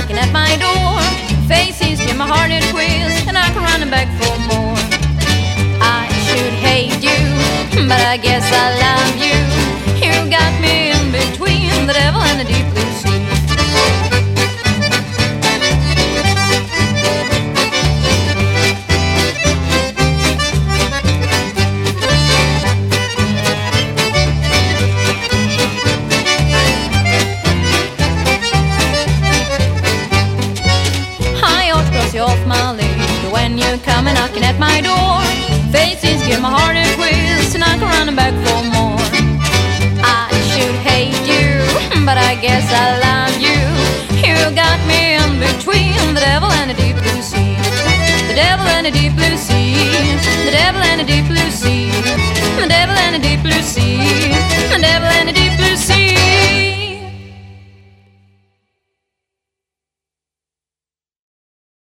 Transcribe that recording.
knocking at my door. Faces give my heart a twist, and I come running back for more. I should hate you, but I guess I love. You I ought to cross you off my list when you come a knocking at my door. Faces give my heart a twist, and I come running back for more. I should hate you, but I guess I love you. You got me in between the devil and the deep blue sea. The devil and the deep blue sea. The devil and the deep blue sea. The devil and the deep blue sea.